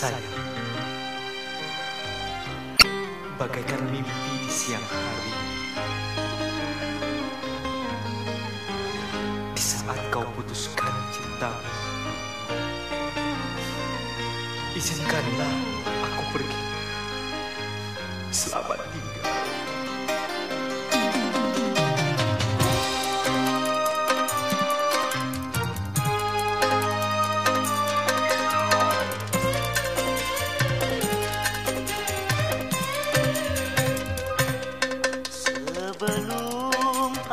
Sayang, bagaikan mimpi di siang hari. Di saat kau putuskan cintamu, izinkanlah aku pergi. Selamat tinggal.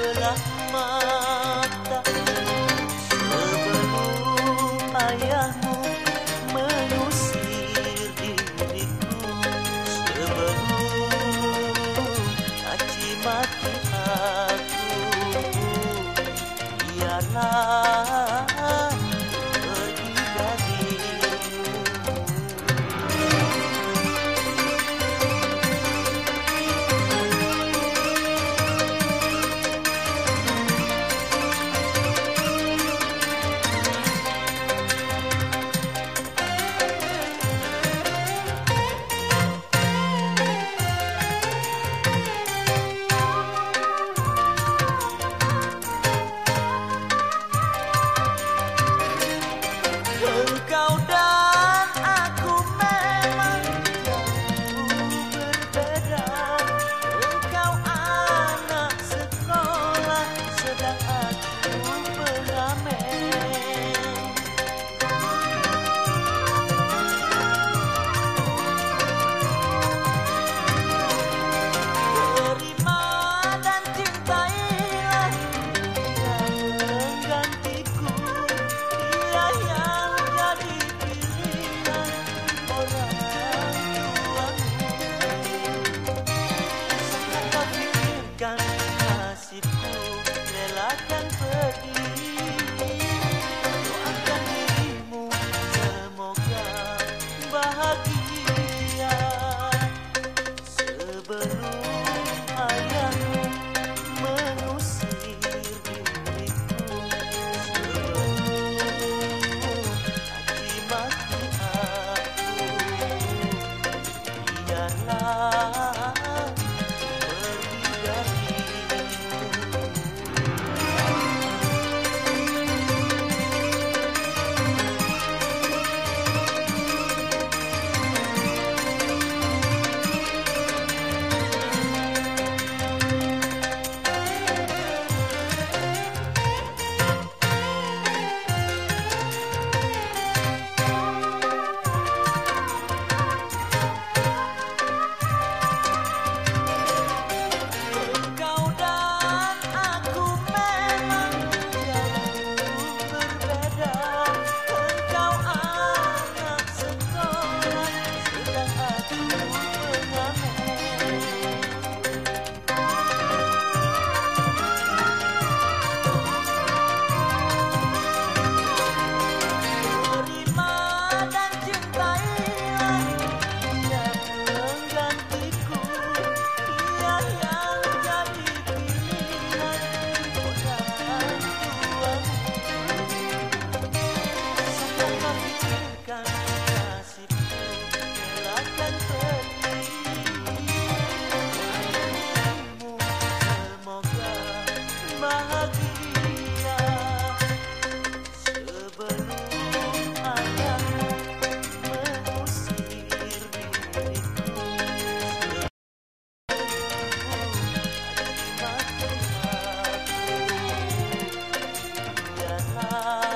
ඔබ ලම්මා love.